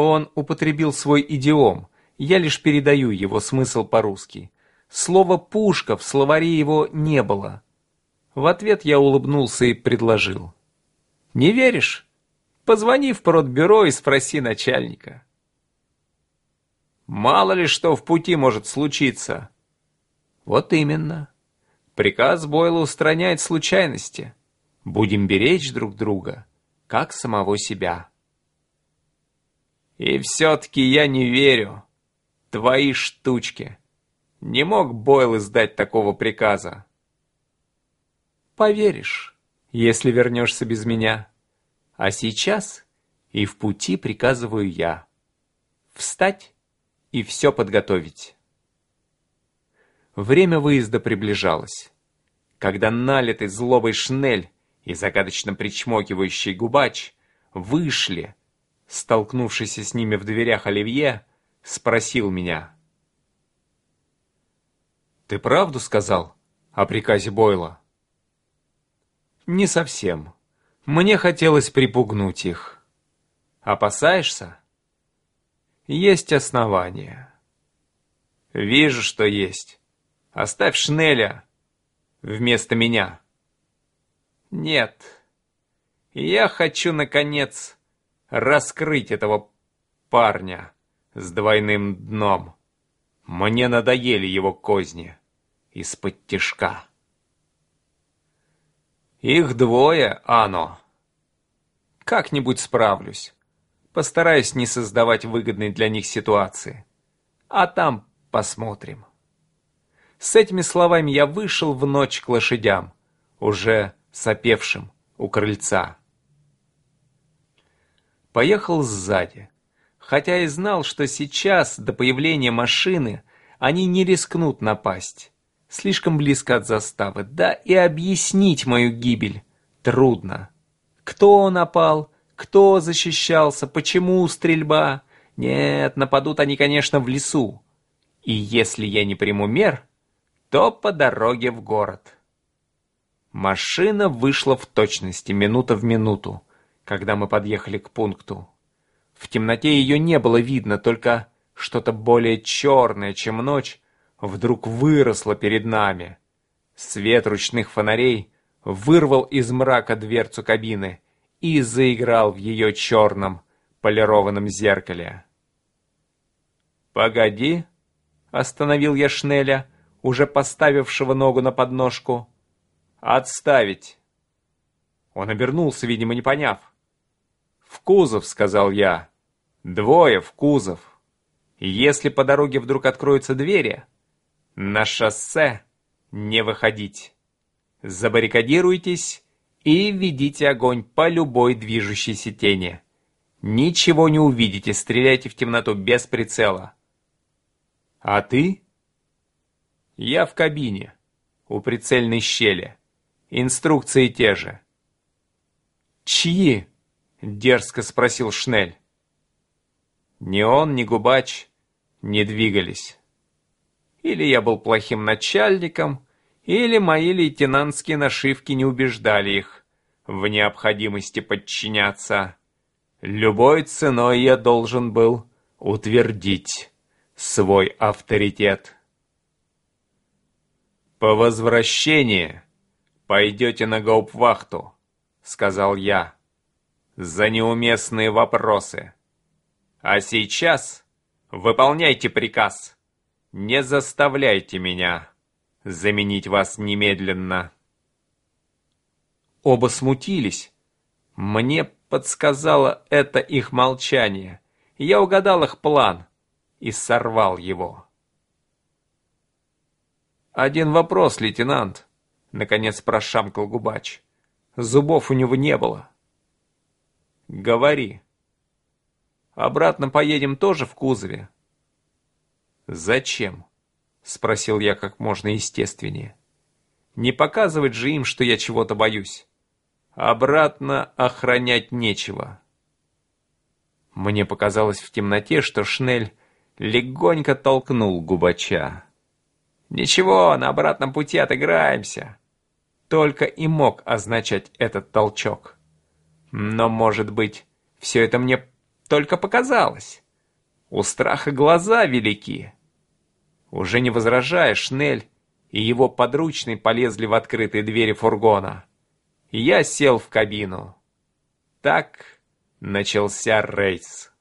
Он употребил свой идиом, я лишь передаю его смысл по-русски. Слова «пушка» в словаре его не было. В ответ я улыбнулся и предложил. «Не веришь? Позвони в продбюро и спроси начальника». «Мало ли что в пути может случиться». «Вот именно. Приказ Бойла устраняет случайности. Будем беречь друг друга, как самого себя». «И все-таки я не верю. Твои штучки». Не мог Бойл издать такого приказа. Поверишь, если вернешься без меня. А сейчас и в пути приказываю я. Встать и все подготовить. Время выезда приближалось. Когда налитый злобой шнель и загадочно причмокивающий губач вышли, столкнувшийся с ними в дверях Оливье, спросил меня — ты правду сказал о приказе Бойла? Не совсем. Мне хотелось припугнуть их. Опасаешься? Есть основания. Вижу, что есть. Оставь Шнеля вместо меня. Нет. Я хочу, наконец, раскрыть этого парня с двойным дном. Мне надоели его козни из-под тишка. Их двое, Ано. Как-нибудь справлюсь. Постараюсь не создавать выгодной для них ситуации. А там посмотрим. С этими словами я вышел в ночь к лошадям, уже сопевшим у крыльца. Поехал сзади, хотя и знал, что сейчас, до появления машины, они не рискнут напасть. Слишком близко от заставы, да и объяснить мою гибель трудно. Кто напал, кто защищался, почему стрельба? Нет, нападут они, конечно, в лесу. И если я не приму мер, то по дороге в город. Машина вышла в точности, минута в минуту, когда мы подъехали к пункту. В темноте ее не было видно, только что-то более черное, чем ночь, вдруг выросло перед нами. Свет ручных фонарей вырвал из мрака дверцу кабины и заиграл в ее черном полированном зеркале. «Погоди!» — остановил я Шнеля, уже поставившего ногу на подножку. «Отставить!» Он обернулся, видимо, не поняв. «В кузов», — сказал я. «Двое в кузов. Если по дороге вдруг откроются двери, на шоссе не выходить. Забаррикадируйтесь и ведите огонь по любой движущейся тени. Ничего не увидите, стреляйте в темноту без прицела. А ты? Я в кабине, у прицельной щели. Инструкции те же. Чьи? Дерзко спросил Шнель. Ни он, ни Губач не двигались. Или я был плохим начальником, или мои лейтенантские нашивки не убеждали их в необходимости подчиняться. Любой ценой я должен был утвердить свой авторитет. «По возвращении пойдете на гауптвахту», — сказал я, — «за неуместные вопросы. А сейчас выполняйте приказ». Не заставляйте меня заменить вас немедленно. Оба смутились. Мне подсказало это их молчание. Я угадал их план и сорвал его. «Один вопрос, лейтенант», — наконец прошамкал Губач. Зубов у него не было. «Говори. Обратно поедем тоже в кузове?» «Зачем?» — спросил я как можно естественнее. «Не показывать же им, что я чего-то боюсь. Обратно охранять нечего». Мне показалось в темноте, что Шнель легонько толкнул Губача. «Ничего, на обратном пути отыграемся!» Только и мог означать этот толчок. Но, может быть, все это мне Только показалось. У страха глаза велики. Уже не возражая, Шнель и его подручный полезли в открытые двери фургона. Я сел в кабину. Так начался рейс.